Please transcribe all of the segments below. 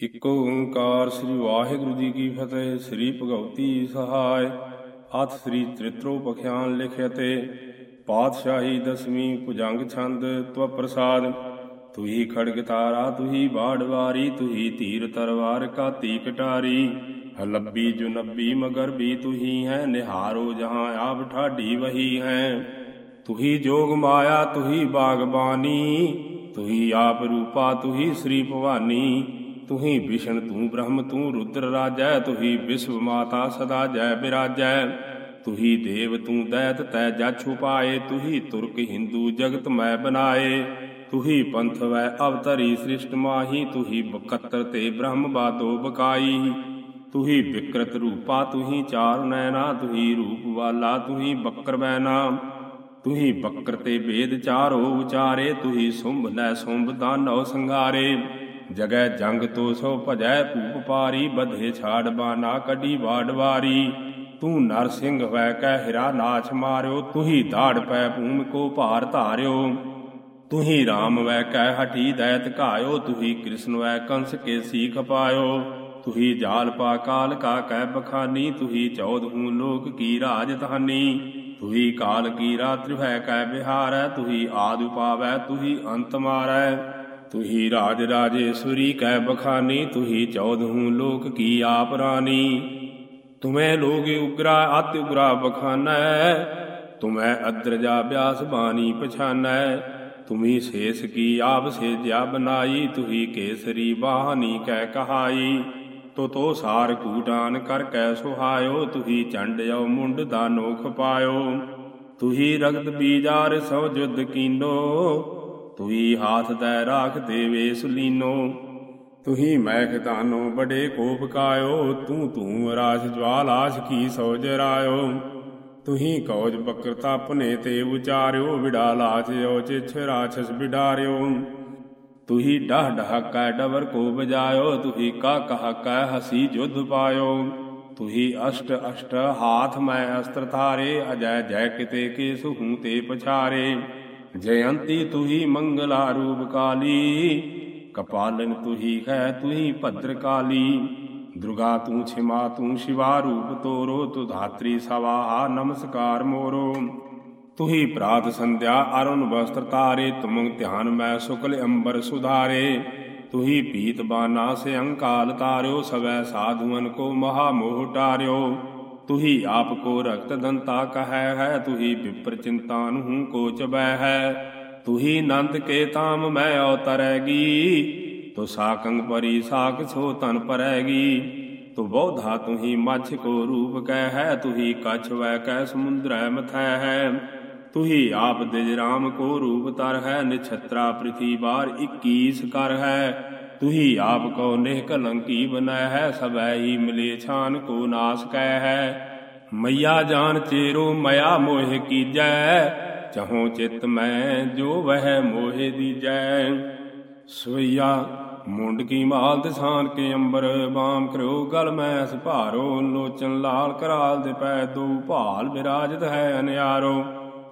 ਇਕ ਓੰਕਾਰ ਸ੍ਰੀ ਵਾਹਿਗੁਰੂ ਜੀ ਕੀ ਫਤਿਹ, ਸ੍ਰੀ ਭਗਵਤੀ ਸਹਾਇ, ਅਥ ਸ੍ਰੀ ਤ੍ਰਿਤਰੋ ਪਖਿਆਨ ਲਿਖਿਅਤੇ, ਪਾਤਸ਼ਾਹੀ ਦਸਵੀਂ ਭੁਜੰਗ ਛੰਦ ਤਵ ਪ੍ਰਸਾਦ, ਤੁਹੀ ਖੜਗ ਤਾਰਾ, ਤੁਹੀ ਬਾੜਵਾਰੀ ਤੁਹੀ ਤੀਰ ਤਰਵਾਰ ਕਾਤੀ ਕਟਾਰੀ, ਹਲੱਬੀ ਜੁਨੱਬੀ ਮਗਰ ਵੀ ਤੁਹੀ ਹੈ, ਨਿਹਾਰੋ ਜਹਾਂ ਆਪ ਠਾਡੀ ਵਹੀ ਹੈ। ਤੁਹੀ ਜੋਗ ਮਾਇਆ, ਤੁਹੀ ਬਾਗਬਾਨੀ, ਤੁਹੀ ਆਪ ਰੂਪਾ, ਤੁਹੀ ਸ੍ਰੀ ਭਵਾਨੀ ਤੁਹੀ ਵਿਸ਼ਨ ਤੂੰ ਬ੍ਰਹਮ, ਤੂੰ ਰੁਦਰ ਰਾਜੈ, ਤੁਹੀ ਵਿਸ਼ਵ ਮਾਤਾ ਸਦਾ ਜੈ ਬਿਰਾਜੈ। ਤੁਹੀ ਦੇਵ ਤੂੰ ਦੈਤ, ਤੈ ਜਾ ਛੁਪਾਏ ਤੁਹੀ ਤੁਰਕ ਹਿੰਦੂ ਜਗਤ ਮੈਂ ਬਨਾਏ। ਤੁਹੀ ਪੰਥ ਵੈ ਅਵਤਰੀ ਸ੍ਰਿਸ਼ਟ ਮਾਹੀ, ਤੁਹੀ ਬਕਤਰ ਤੇ ਬ੍ਰਹਮ ਬਾਦੋ ਬਕਾਈ। ਤੁਹੀ ਵਿਕਰਤ ਰੂਪਾ, ਤੁਹੀ ਚਾਰ ਨੈਣਾ, ਤੁਹੀ ਰੂਪ ਵਾਲਾ, ਤੁਹੀ ਬੱਕਰ ਬੈਨਾ ਤੁਹੀ ਬੱਕਰ ਤੇ ਵੇਦ ਚਾਰੋ ਉਚਾਰੇ, ਤੁਹੀ ਸੁੰਭ ਲੈ ਸੁੰਭ ਦਾਨੋ ਸੰਘਾਰੇ ਜਗੈ ਜੰਗ ਤੋ ਸੋ ਭਜੈ ਭੂਪ ਪਾਰੀ, ਬਧੇ ਛਾੜ ਬਾਨਾ ਕਢੀ ਬਾੜਵਾਰੀ ਤੂੰ ਨਰ ਸਿੰਘ ਵੈ ਕੈ ਹਿਰਾ ਨਾਚ ਮਾਰਿਓ, ਤੁਹੀ ਦਾੜ ਪੈ ਭੂਮ ਕੋ ਭਾਰ ਧਾਰਿਓ। ਤੁਹੀ RAM ਵੈ ਕੈ ਹਟੀ ਦੈਤ ਘਾਇਓ, ਤੁਹੀ ਕ੍ਰਿਸ਼ਨ ਵੈ ਕੰਸ ਕੇ ਸੀਖ ਪਾਇਓ। ਤੁਹੀ ਜਾਲ ਪਾ ਕਾਲ ਕਾ ਕੈ ਬਖਾਨੀ, ਤੁਹੀ ਚੌਦਹੂ ਲੋਕ ਕੀ ਰਾਜਧਾਨੀ ਤੁਹੀ ਕਾਲ ਕੀ ਰਾਤਿ ਹੈ ਕੈ ਬਿਹਾਰੈ, ਤੁਹੀ ਆਦਿ ਪਾਵੈ, ਤੁਹੀ ਅੰਤ ਮਾਰੈ। ਤੁਹੀ ਰਾਜ ਰਾਜੇਸ਼ਵਰੀ ਕੈ ਬਖਾਨੀ, ਤੁਹੀ ਚੌਦਹੂ ਲੋਕ ਕੀ ਆਪ ਰਾਨੀ ਤੁਮੈ ਲੋਗ ਉਗਰਾ, ਅਤਿ ਉਗਰਾ ਬਖਾਨੈ। ਤੁਮੈ ਅਦਰਜਾ ਬਿਆਸ ਬਾਣੀ ਪਛਾਨੈ। ਤੁਮੀ ਸੇਸ ਕੀ ਆਪ ਸੇਜਿਆ ਬਨਾਈ, ਤੁਹੀ ਕੇਸਰੀ ਬਾਹਨੀ ਕੈ ਕਹਾਈ। ਤੋ ਤੋ ਸਾਰ ਕੂਟਾਨ ਕਰ ਕੈ ਸੁਹਾਇਓ, ਤੁਹੀ ਚੰਡਿਓ ਮੁੰਡ ਦਾਨੋ ਖਪਾਇਓ ਤੁਹੀ ਰਗਤ ਬੀਜਾਰ ਸੋ ਜੁਦ ਕੀਨੋ ਤੁਹੀ ਹਾਥ ਦੈ ਰਾਖ ਦੇਵੇ ਸੁਲੀਨੋ। ਤੁਹੀ ਮੈਖ ਦਾਨੋ ਬੜੇ ਕੋਪ ਕਾਇਓ, ਤੂੰ ਤੂੰ ਰਾਜ ਜਵਾਲ ਕੀ ਸੋ ਜਰਾਇਓ ਤੁਹੀ ਕੌਜ ਬਕਰ ਤਪਨੇ ਤੇ ਉਚਾਰਿਓ, ਵਿੜਾ ਲਾਚਿਓ ਚਿਛ ਰਾਛਸ ਬਿਡਾਰਿਓ। ਤੁਹੀ ਡਹ ਡਹ ਕੈ ਡਵਰ ਕੋ ਬਜਾਇਓ ਤੁਹੀ ਕਾ ਕਹ ਕੈ ਹਸੀ ਜੁਧ ਪਾਇਓ। ਤੁਹੀ ਅਸ਼ਟ ਅਸ਼ਟ ਹਾਥ ਮੈਂ ਅਸਤਰ ਧਾਰੇ, ਅਜੈ ਜੈ ਕਿਤੇ ਕੇ ਸੁਹੂ ਤੇ ਪਛਾਰੇ। ਜਯੰਤੀ ਤੁਹੀ ਮੰਗਲਾ ਰੂਪ ਕਾਲੀ, ਕਪਾਲਨ ਤੁਹੀ ਹੈ ਤੁਹੀ ਭਦਰ ਕਾਲੀ। ਦੁਰਗਾ ਤੂੰ ਛਿਮਾ ਤੂੰ ਸ਼ਿਵਾ ਰੂਪ ਤੋਰੋ, ਤੁ ਧਾਤਰੀ ਸਵਾਹਾ ਨਮਸਕਾਰ ਮੋਰੋ। ਤੁਹੀ ਪ੍ਰਾਤ ਸੰਧਿਆ ਅਰੁਣ ਵਸਤਰ ਤਾਰੇ ਤੁਮੰਗ ਧਿਆਨ ਮੈਂ ਸੁਕਲ ਅੰਬਰ ਸੁਧਾਰੇ। ਤੁਹੀ ਪੀਤ ਬਾਨਾ ਸੇ ਅੰਕਾਲ ਤਾਰਿਓ, ਸਵੈ ਸਾਧੂਨ ਕੋ ਮਹਾ ਮੋਹ ਟਾਰਿਓ। ਤੁਹੀ ਆਪ ਕੋ ਰਖਤ ਦੰਤਾ ਕਹੈ ਹੈ, ਤੁਹੀ ਵਿਪਰ ਚਿੰਤਾਨ ਹੂੰ ਕੋ ਚਬੈ ਹੈ। ਤੁਹੀ ਨੰਦ ਕੇ ਤਾਮ ਮੈਂ ਅਵਤਰੈਗੀ ਤੋ ਸਾਕੰਗ ਪਰੀ ਸਾਖ ਸੋ ਤਨ ਪਰੈਗੀ। ਤੋ ਬੌਧਾ ਤੁਹੀ ਮਛ ਕੋ ਰੂਪ ਕਹਿ ਹੈ, ਤੁਹੀ ਕਛ ਵੈ ਕਹਿ ਸਮੁੰਦਰੈ ਮਥੈ ਹੈ। ਤੁਹੀ ਆਪ ਦਿਜ ਰਾਮ ਕੋ ਰੂਪ ਤਰ ਹੈ, ਨਿਛਤਰਾ ਪ੍ਰਿਥੀ ਬਾਰ 21 ਕਰ ਹੈ। ਤੁਹੀ ਆਪ ਕੋ ਨਿਹ ਕਲੰਕੀ ਬਨੈ ਹੈ ਸਭੈ ਹੀ ਮਿਲੇ ਛਾਨ ਕੋ ਨਾਸ ਕੈ ਹੈ ਮਈਆ ਜਾਨ ਚੇਰੋ ਮਇਆ ਮੋਹ ਕੀਜੈ ਚਹੋ ਚਿਤ ਮੈਂ ਜੋ ਵਹਿ ਮੋਹਿ ਦੀਜੈ ਸਵਈਆ ਮੁੰਡ ਕੀ ਮਾਲ ਦਸਾਨ ਕੇ ਅੰਬਰ ਬਾਮ ਕਰਿਓ ਗਲ ਮੈਂ ਅਸ ਭਾਰੋ ਲੋਚਨ ਲਾਲ ਕਰਾਲ ਦੇ ਪੈ ਦੋ ਭਾਲ ਬਿਰਾਜਤ ਹੈ ਅਨਿਆਰੋ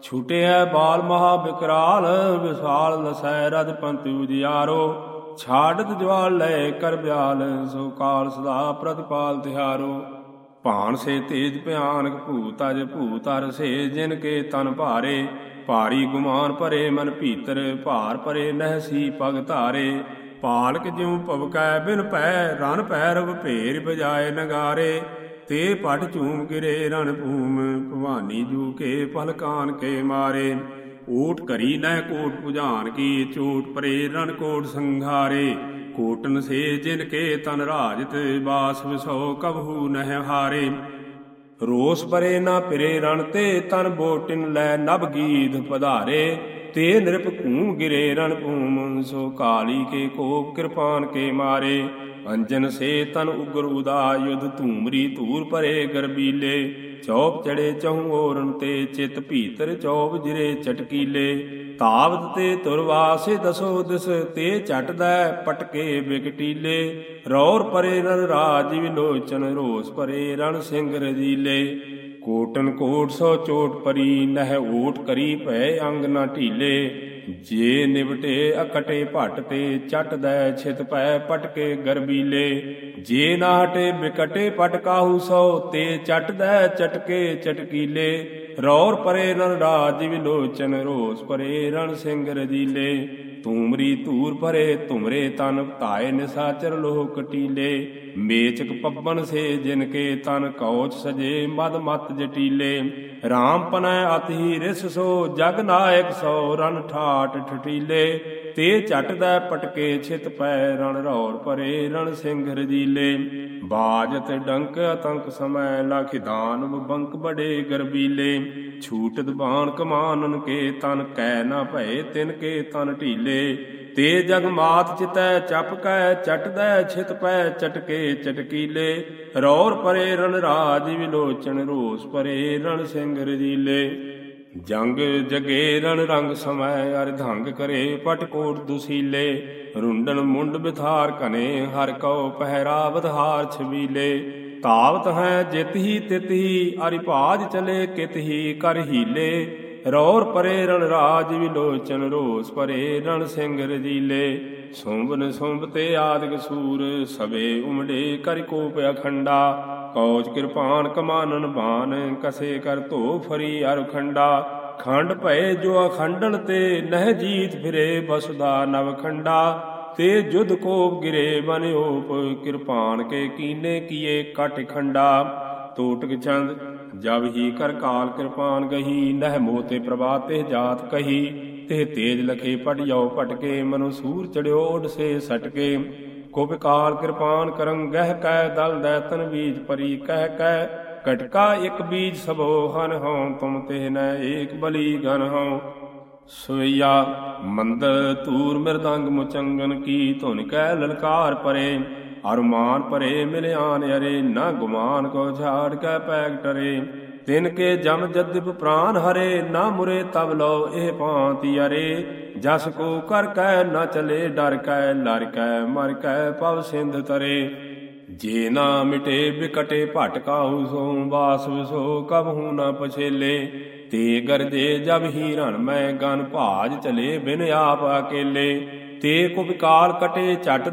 ਛੂਟਿਆ ਬਾਲ ਮਹਾ ਬਿਕਰਾਲ ਵਿਸਾਲ ਲਸੈ ਰਦ ਪੰਤ ਉਜਿਆਰੋ ਛਾੜਤ ਜਵਾਲ ਲੈ ਕਰ ਬਿਆਲ, ਸੋ ਕਾਲ ਸਦਾ ਪ੍ਰਤਿਪਾਲ ਤਿਹਾਰੋ। ਭਾਣ ਸੇ ਤੇਜ ਭਿਆਨਕ ਭੂਤ ਅਜ ਭੂਤ ਅਰ ਸੇ, ਜਿਨ ਕੇ ਤਨ ਭਾਰੇ, ਭਾਰੀ ਗੁਮਾਨ ਭਰੇ ਮਨ ਭੀਤਰ, ਭਾਰ ਭਰੇ ਨਹਿਸੀ ਪਗ ਧਾਰੇ। ਪਾਲਕ ਜਿਉ ਭਵਕੈ ਬਿਨ ਪੈ ਰਣ ਪੈ ਰਵ ਭੇਰ ਬਜਾਏ ਨਗਾਰੇ। ਤੇ ਪਟ ਝੂਮ ਗਿਰੇ ਰਣ ਭੂਮ, ਭਵਾਨੀ ਜੂ ਕੇ ਪਲਕਾਨ ਕੇ ਮਾਰੇ। ਓਟ ਕਰੀ ਨਹਿ ਕੋਟ ਪੁਜਾਨ ਕੀ ਚੋਟ ਪਰੇ ਰਣ ਕੋਟ ਸੰਘਾਰੇ। ਕੋਟਨ ਸੇ ਜਿਨ ਕੇ ਤਨ ਰਾਜਤ, ਬਾਸ ਵਿਸੋ ਕਬਹੂ ਨਹਿ ਹਾਰੇ। ਰੋਸ ਪਰੇ ਨਾ ਫਿਰੇ ਰਣ ਤੇ, ਤਨ ਬੋਟਿਨ ਲੈ ਨਭ ਗੀਧ ਪਧਾਰੇ। ਤੇ ਨਿਰਪ ਕੂ ਗਿਰੇ ਰਣ ਭੂਮ ਸੋ ਕਾਲੀ ਕੇ ਕੋਪ ਕਿਰਪਾਨ ਕੇ ਮਾਰੇ। ਅੰਜਨ ਸੇ ਤਨ ਉਗਰ ਉਦਾ, ਯੁਧ ਧੂਮਰੀ ਧੂਰ ਪਰੇ ਗਰਬੀਲੇ। ਚੌਪ ਚੜੇ ਚਹੂ ਔਰਨ ਤੇ ਚਿਤ ਭੀਤਰ ਚੌਪ ਜਿਰੇ ਚਟਕੀਲੇ। ਤਾਵਤ ਤੇ ਤੁਰਵਾਸੇ ਦਸੋ ਦਿਸ ਤੇ ਝਟਦੈ ਪਟਕੇ ਵਿਕਟੀਲੇ ਰੌਰ ਪਰੇ ਨਰ ਰਾਜ ਵਿਲੋਚਨ, ਰੋਸ ਪਰੇ ਰਣ ਸਿੰਘ ਰਜੀਲੇ ਕੋਟਨ ਕੋਟ ਸੋ ਚੋਟ ਪਰੀ, ਨਹਿ ਓਟ ਕਰੀ ਭੈ ਅੰਗ ਨਾ ਢੀਲੇ। ਜੇ ਨਿਵਟੇ ਅਕਟੇ ਭਟ ਤੇ ਚਟ ਦੈ ਛਿਤ ਪੈ ਪਟਕੇ ਗਰਬੀਲੇ ਜੇ ਨਾ ਹਟੇ ਬਿਕਟੇ ਪਟ ਸੋ ਤੇ ਚਟ ਦੈ ਚਟਕੇ ਚਟਕੀਲੇ ਰੌਰ ਪਰੇ ਰਣ ਰਾਜ ਵਿਲੋਚਨ, ਰੋਸ ਪਰੇ ਰਣ ਸਿੰਘ ਰਜੀਲੇ ਤੂਮਰੀ ਧੂਰ ਭਰੇ ਤੁਮਰੇ ਤਨ ਧਾਏ ਨਿਸਾਚਰ ਲੋਹ ਕਟੀਲੇ ਮੇਚਕ ਪੱਬਨ ਸੇ ਜਿਨ ਕੇ ਤਨ ਕੌਚ ਸਜੇ ਮਦ ਮਤ ਜਟੀਲੇ। RAM ਪਨੈ ਅਤਿ ਰਿਸ ਸੋ ਜਗ ਨਾਇਕ ਸੋ ਰਨ ਠਾਟ ਠਟੀਲੇ। ਤੇ ਝਟ ਪਟਕੇ ਛਿਤ ਪੈ ਰਣ ਰੌਰ ਪਰੇ ਰਣ ਸਿੰਘ ਰਜੀਲੇ। ਬਾਜਤ ਡੰਕ ਅਤੰਕ ਸਮੈ ਲਖਿਦਾਨ ਬੰਕ ਬੜੇ ਗਰਬੀਲੇ। ਛੂਟਤ ਬਾਣ ਕਮਾਨਨ ਕੇ ਤਨ ਕੈ ਨਾ ਭਏ ਤਿਨ ਕੇ ਤਨ ਢੀਲੇ। ਤੇ ਜਗਮਾਤ ਚਿਤੈ ਚਪ ਕੈ ਚਟਦੈ ਛਿਤ ਚਟਕੇ ਚਟਕੀਲੇ। ਰੌਰ ਪਰੇ ਰਣ ਰਾਜ ਵਿਲੋਚਨ, ਰੋਸ ਪਰੇ ਰਣ ਸਿੰਘ ਰਜੀਲੇ ਜੰਗ ਜਗੇ ਰਣ ਰੰਗ ਸਮੈ, ਅਰ ਧੰਗ ਕਰੇ ਪਟਕੋਟ ਦੁਸੀਲੇ। ਰੁੰਡਨ ਮੁੰਡ ਬਿਥਾਰ ਕਨੇ ਹਰ ਕਉ ਪਹਿਰਾਵਤ ਹਾਰ ਛਬੀਲੇ। ਤਾਵਤ ਹੈ ਜਿਤ ਹੀ ਤਿਤ ਹੀ ਅਰਿ ਭਾਜ ਚਲੇ ਕਿਤ ਹੀ ਕਰ ਹੀਲੇ। ਰੌਰ ਪਰੇ ਰਣ ਰਾਜ ਵਿਲੋਚਨ ਰੋਸ ਪਰੇ ਰਣ ਸਿੰਘ ਰਜੀਲੇ ਸੁੰਬਨ ਸੁੰਬ ਤੇ ਆਦਿਕ ਸੂਰ, ਸਵੇ ਉਮੜੇ ਕਰ ਕੋਪ ਅਖੰਡਾ ਕੌਚ ਕਿਰਪਾਨ ਕਮਾਨਨ ਬਾਨ, ਕਸੇ ਕਰ ਧੋ ਫਰੀ ਅਰਖੰਡਾ ਖੰਡ ਭਏ ਜੋ ਅਖੰਡਨ ਤੇ ਨਹਿ ਜੀਤ ਫਿਰੇ ਬਸਦਾ ਨਵ ਖੰਡਾ, ਤੇ ਜੁਧ ਕੋਪ ਗਿਰੇ ਬਨ ਓਪ, ਕਿਰਪਾਨ ਕੇ ਕੀਨੇ ਕੀਏ ਕਟ ਖੰਡਾ, ਤੋਟਕ ਚੰਦ ਜਬ ਹੀ ਕਰ ਕਾਲ ਕਿਰਪਾਨ ਗਹੀ, ਨਹਿ ਮੋਤੇ ਪ੍ਰਭਾਤੇ ਜਾਤ ਕਹੀ, ਤੇ ਤੇਜ ਲਖੇ ਪਟ ਜਾਓ ਪਟਕੇ, ਮਨੁ ਸੂਰ ਚੜਿਓ ਉਡ ਸੇ ਸਟਕੇ। ਕੋ ਕਾਲ ਕਿਰਪਾਨ ਕਰੰ, ਗਹਿ ਕੈ ਦਲ ਦੈ ਤਨ ਬੀਜ ਪਰੀ, ਕਹਿ ਕੈ ਕਟਕਾ ਇਕ ਬੀਜ ਸਭੋ ਹਨ ਹਉ ਤੁਮ ਤੇ ਨੈ ਏਕ ਬਲੀ ਗਨ ਹਉ। ਸੋਈਆ ਮੰਦ ਤੂਰ ਮਿਰਦੰਗ ਮੁਚੰਗਨ ਕੀ ਧੁਨ ਕੈ ਲਲਕਾਰ ਪਰੇ। ਅਰਮਾਨ ਭਰੇ ਮਿਲਿਆਨ ਅਰੇ ਨਾ ਗੁਮਾਨ ਕੋ ਝਾੜ ਕੈ ਪੈਗ ਟਰੇ। ਤਿਨ ਕੇ ਜਮ ਜਦਿਪ ਪ੍ਰਾਨ ਹਰੇ, ਨਾ ਮੁਰੇ ਤਬ ਲੋ ਇਹ ਭਾਂਤੀ ਅਰੇ ਜਸ ਕੋ ਕਰ ਕੈ ਨਾ ਚਲੇ, ਡਰ ਕੈ ਲਰ ਕੈ, ਮਰ ਕੈ ਪਵ ਸਿੰਧ ਤਰੇ। ਜੇ ਨਾ ਮਿਟੇ ਬਿਕਟੇ ਭਟਕਾਉ ਸੋ ਬਾਸ ਵਿਸੋ ਕਬਹੂ ਨਾ ਪਛੇਲੇ। ਤੇ ਗਰਜੇ ਜਬ ਹੀ ਰਣ ਮੈਂ ਗਨ ਭਾਜ ਚਲੇ ਬਿਨ ਆਪ ਅਕੇਲੇ। ਤੇ ਕੋ ਵਿਕਾਲ ਕਟੇ ਝਟ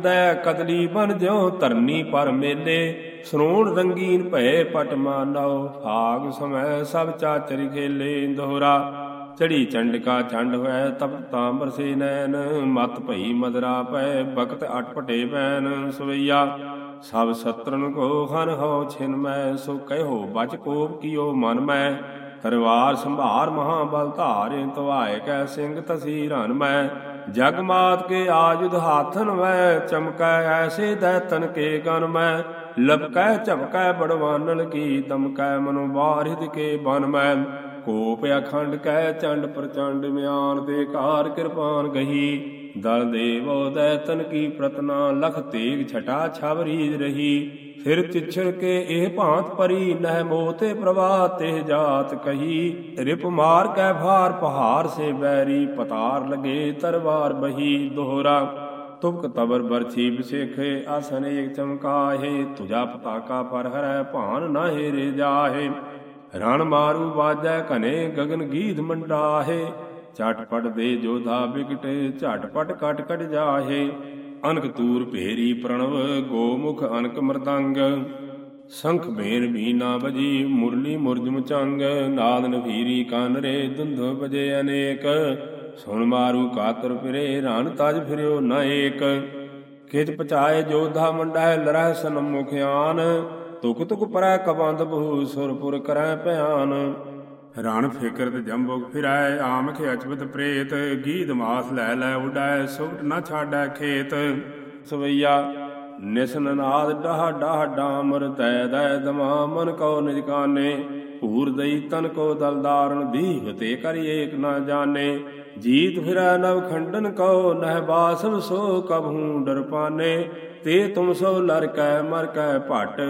ਕਦਲੀ ਬਨ ਜਿਉ ਧਰਨੀ ਪਰ ਮੇਲੇ। ਸਰੋਣ ਰੰਗੀਨ ਭਏ ਪਟ ਮਾਨਉ ਫਾਗ ਸਮੈ ਸਭ ਚਾਚਰ ਖੇਲੇ ਦੋਹਰਾ। ਚੜੀ ਚੰਡਕਾ ਚੰਡ ਹੋਇ, ਤਪ ਤਾਂਬਰ ਸੇ ਨੈਣ। ਮਤ ਭਈ ਮਦਰਾ ਪੈ ਬਖਤ ਅਟਪਟੇ ਬੈਨ ਸਵਈਆ। ਸਭ ਸਤਰਨ ਕੋ ਹਨ ਹੋ ਛਿਨ ਮੈਂ, ਸੋ ਕਹਿਓ ਬਚ ਕੋਪ ਕੀਓ ਮਨ ਮੈਂ। ਤਰਵਾਰ ਸੰਭਾਰ ਮਹਾਬਲ ਧਾਰੇ ਤਵਾਏ ਕੈ ਸਿੰਘ ਤਸੀ ਰਨ ਮੈਂ। ਜਗ ਮਾਤ ਕੇ ਆਜੁਧ ਹਾਥਨ ਮੈਂ, ਚਮਕੈ ਐਸੇ ਦੈਤਨ ਕੇ ਗਨ ਮੈਂ। ਲਪਕੈ ਝਪਕੈ ਬੜਵਾਨਲ ਕੀ, ਦਮਕੈ ਮਨੁ ਬਾਰਿਦ ਕੇ ਬਨ ਮੈਂ। ਕੋਪ ਅਖੰਡ ਕੈ ਚੰਡ ਪ੍ਰਚੰਡ, ਮਿਆਨ ਦੇ ਕਾਰ ਕਿਰਪਾਨ ਗਹੀ। ਦਲ ਦੇਵੋ ਦੈਤਨ ਕੀ ਪ੍ਰਤਨਾ, ਲਖ ਤੇਗ ਛਟਾ ਛਾਵਰੀ ਰਹੀ। ਫਿਰ ਚਿਛੜ ਕੇ ਇਹ ਭਾਂਤ ਪਰੀ ਨਹਿ ਮੋਤੇ ਪ੍ਰਵਾਹ ਤੇ ਜਾਤ ਕਹੀ। ਰਿਪ ਮਾਰ ਕੈ ਭਾਰ, ਪਹਾੜ ਸੇ ਬੈਰੀ, ਪਤਾਰ ਲਗੇ ਤਰਵਾਰ ਬਹੀ। ਦੋਹਰਾ ਤੁਬਕ ਤਬਰ ਬਰਛੀ ਬਿਸੇਖੇ ਆਸਨ ਏਕ ਚਮਕਾਹੇ। ਤੁਜਾ ਪਤਾਕਾ ਪਰ ਹਰੈ ਭਾਨ ਨਾਹੇ ਰੇ ਜਾਹੇ। ਰਣ ਮਾਰੂ ਬਾਜੈ ਘਨੇ, ਗਗਨ ਗੀਧ ਮੰਡਾਹੇ। ਝਟਪਟ ਦੇ ਜੋਧਾ ਬਿਕਟੇ ਝਟਪਟ ਕਟ ਕਟ ਜਾਹੇ। ਅਨਕ ਤੂਰ ਭੇਰੀ ਪ੍ਰਣਵ, ਗੋਮੁਖ ਅਨਕ ਮਰਦੰਗ। ਸੰਖ ਬੇਨ ਬੀਨਾ ਬਜੀ ਮੁਰਲੀ ਮੁਰਜ ਮੁਚੰਗ ਨਾਦ ਨਭੀਰੀ ਕੰਨ ਰੇ ਬਜੇ ਅਨੇਕ। ਸੁਣ ਮਾਰੂ ਕਾਤਰ ਫਿਰੇ ਰਣ ਤਜ ਫਿਰਿਓ ਨ ਏਕ। ਖਿਚ ਪਚਾਏ ਜੋਧਾ ਮੰਡਾਇ ਲਰਹਿ ਸਨਮੁਖ ਮੁਖਿਆਨ ਤੁਕ ਤੁਕ ਪਰੈ ਕਬੰਦ ਬਹੁ ਸੁਰਪੁਰ ਕਰੈ ਭਿਆਨ। ਰਣ ਫਿਕਰ ਤੇ ਜੰਬੁਕ ਫਿਰਾਏ ਆਮਖ ਅਚਬਤ ਪ੍ਰੇਤ ਗੀਧ ਮਾਸ ਲੈ ਲੈ ਉਡਾਏ ਸੁਭਟ ਨਾ ਛਾੜੈ ਖੇਤ। ਸਵਈਆ, ਨਿਸਨ ਨਾਦ ਡਾਹ ਡਾਹ ਡਾਮਰ, ਤੈ ਦੈ ਦਮਾ ਮਨ ਕੋ ਨਿਜ ਕਾਨੇ। ਭੂਰ ਦਈ ਤਨ ਕੋ ਦਲਦਾਰਨ ਦੀਹ ਤੇ ਕਰ ਏਕ ਨਾ ਜਾਣੇ। ਜੀਤ ਫਿਰੈ ਨਵ ਖੰਡਨ ਕੋ ਨਹਿ ਬਾਸਵ ਸੋ ਕਬਹੂ ਡਰ ਪਾਨੇ। ਤੇ ਤੁਮ ਸੋ ਲਰ ਕੈ ਮਰ ਕੈ ਭਟ,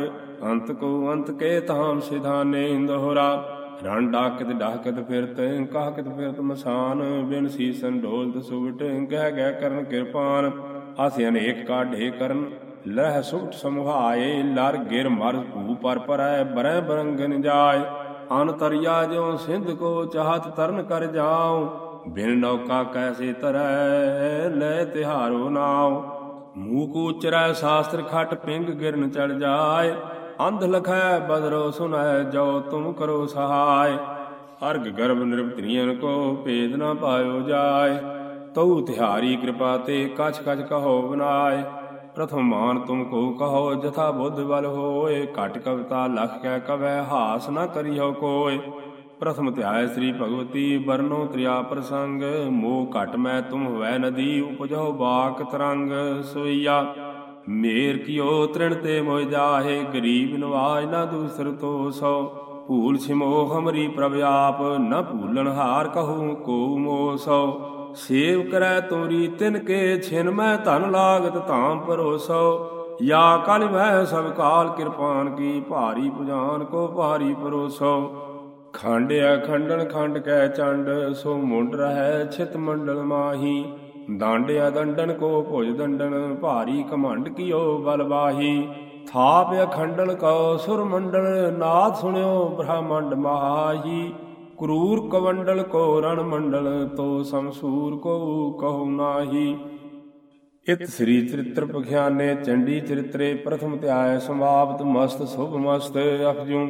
ਅੰਤ ਕੋ ਅੰਤ ਕੇ ਤਾਮ ਸਿਧਾਨੇ। ਦੋਹਰਾ ਰਣ ਡਾਕਤ ਡਾਕਤ ਫਿਰਤ ਕਾਹਕਤ ਫਿਰਤ ਮਸਾਨ ਬਿਨ ਸੀਸਨ ਢੋਲਤ ਸੁਵਟ, ਗਹਿ ਗਹਿ ਕਰਨ ਕਿਰਪਾਨ, ਆਸੇ ਅਨੇਕ ਕਾਢੇ ਕਰਨ, ਲਹਿ ਸੁਟ ਸਮੁਹਾਏ ਲਰ ਗਿਰ ਮਰ ਭੂ ਪਰ ਪਰੈ, ਬਰੈ ਬਰੰਗਨ ਜਾਏ, ਅਨ ਤਰਿਆ ਜਿਉ ਸਿੰਧ ਕੋ ਚਾਹਤ ਤਰਨ ਕਰ ਜਾਉ, ਬਿਨ ਨੌਕਾ ਕੈਸੇ ਤਰੈ, ਲੈ ਤਿਹਾਰੋ ਨਾਉ ਮੂਕ ਉਚਰੈ, ਸ਼ਾਸਤਰ ਖਟ ਪਿੰਗ ਗਿਰਨ ਚੜ ਜਾਏ ਅੰਧ ਲਖੈ ਬਦਰੋ ਸੁਨੈ, ਜੋ ਤੁਮ ਕਰੋ ਸਹਾਇ। ਅਰਗ ਗਰਭ ਨਿਰਭਤਰੀਆਂ ਕੋ ਭੇਦ ਨਾ ਪਾਇਓ ਜਾਏ ਤਉ ਤਿਹਾਰੀ ਕਿਰਪਾ ਤੇ ਕਛ ਕਛ ਕਹੋ ਬਨਾਏ ਪ੍ਰਥਮ ਮਾਨ ਤੁਮ ਕੋ ਕਹੋ, ਜਥਾ ਬੁੱਧ ਬਲ ਹੋਏ। ਘਟ ਕਵਿਤਾ ਲਖ ਕੈ ਕਵੈ, ਹਾਸ ਨਾ ਕਰਿਓ ਕੋਇ। ਪ੍ਰਥਮ ਧਿਆਇ ਸ੍ਰੀ ਭਗਵਤੀ ਬਰਨੋ ਤ੍ਰਿਆ ਪ੍ਰਸੰਗ। ਮੋਹ ਘਟ ਮੈਂ ਤੁਮ ਹੋਵੈ ਨਦੀ, ਉਪਜੋ ਬਾਕ ਤਰੰਗ ਸੋਈਆ। ਮੇਰ ਕੀਓ ਤ੍ਰਿਣ ਤੇ ਮੋਇ ਜਾਹੇ, ਗਰੀਬ ਨਵਾਜ ਨਾ ਦੂਸਰ ਤੋ ਸੋ। ਭੂਲ ਸਿਮੋ ਹਮਰੀ ਪ੍ਰਭ ਆਪ, ਨ ਭੂਲਣ ਹਾਰ ਕਹੂ ਕੋ ਮੋ ਸੋ ਸੇਵ ਕਰੈ ਤੋਰੀ ਤਿਨ ਕੇ ਛਿਨ, ਮੈਂ ਧਨ ਲਾਗਤ ਧਾਮ ਪਰੋਸੋ ਯਾ ਕਲ ਮੈਂ ਸਭ ਕਾਲ ਕਿਰਪਾਨ ਕੀ, ਭਾਰੀ ਪੁਜਾਨ ਕੋ ਭਾਰੀ ਪਰੋਸੋ ਖੰਡ ਅਖੰਡਨ ਖੰਡ ਕੈ ਚੰਡ, ਸੋ ਮੁੰਡ ਰਹਿ ਛਿਤ ਮੰਡਲ ਮਾਹੀ। ਦਾਂਡਿਆ ਦੰਡਨ ਕੋ ਭੁਜ ਦੰਡਨ, ਭਾਰੀ ਕਮੰਡ ਕੀਓ ਬਲਵਾਹੀ ਥਾਪ ਅਖੰਡਲ ਕਉ ਸੁਰ ਮੰਡਲ, ਨਾਦ ਸੁਣਿਓ ਬ੍ਰਹਮੰਡ ਮਹਾਹੀ ਕਰੂਰ ਕਵੰਡਲ ਕੋ ਰਣ ਮੰਡਲ, ਤੋ ਸੰਸੂਰ ਕੋ ਕਹੂ ਨਾਹੀ। ਇਤ ਸ੍ਰੀ ਚਰਿਤ੍ਰ ਪਖਿਆਨੇ, ਚੰਡੀ ਚਰਿਤਰੇ, ਪ੍ਰਥਮ ਧਿਆਇ ਸਮਾਪਤ, ਮਸਤ, ਸੁਭ ਮਸਤ ਅਖਜੂ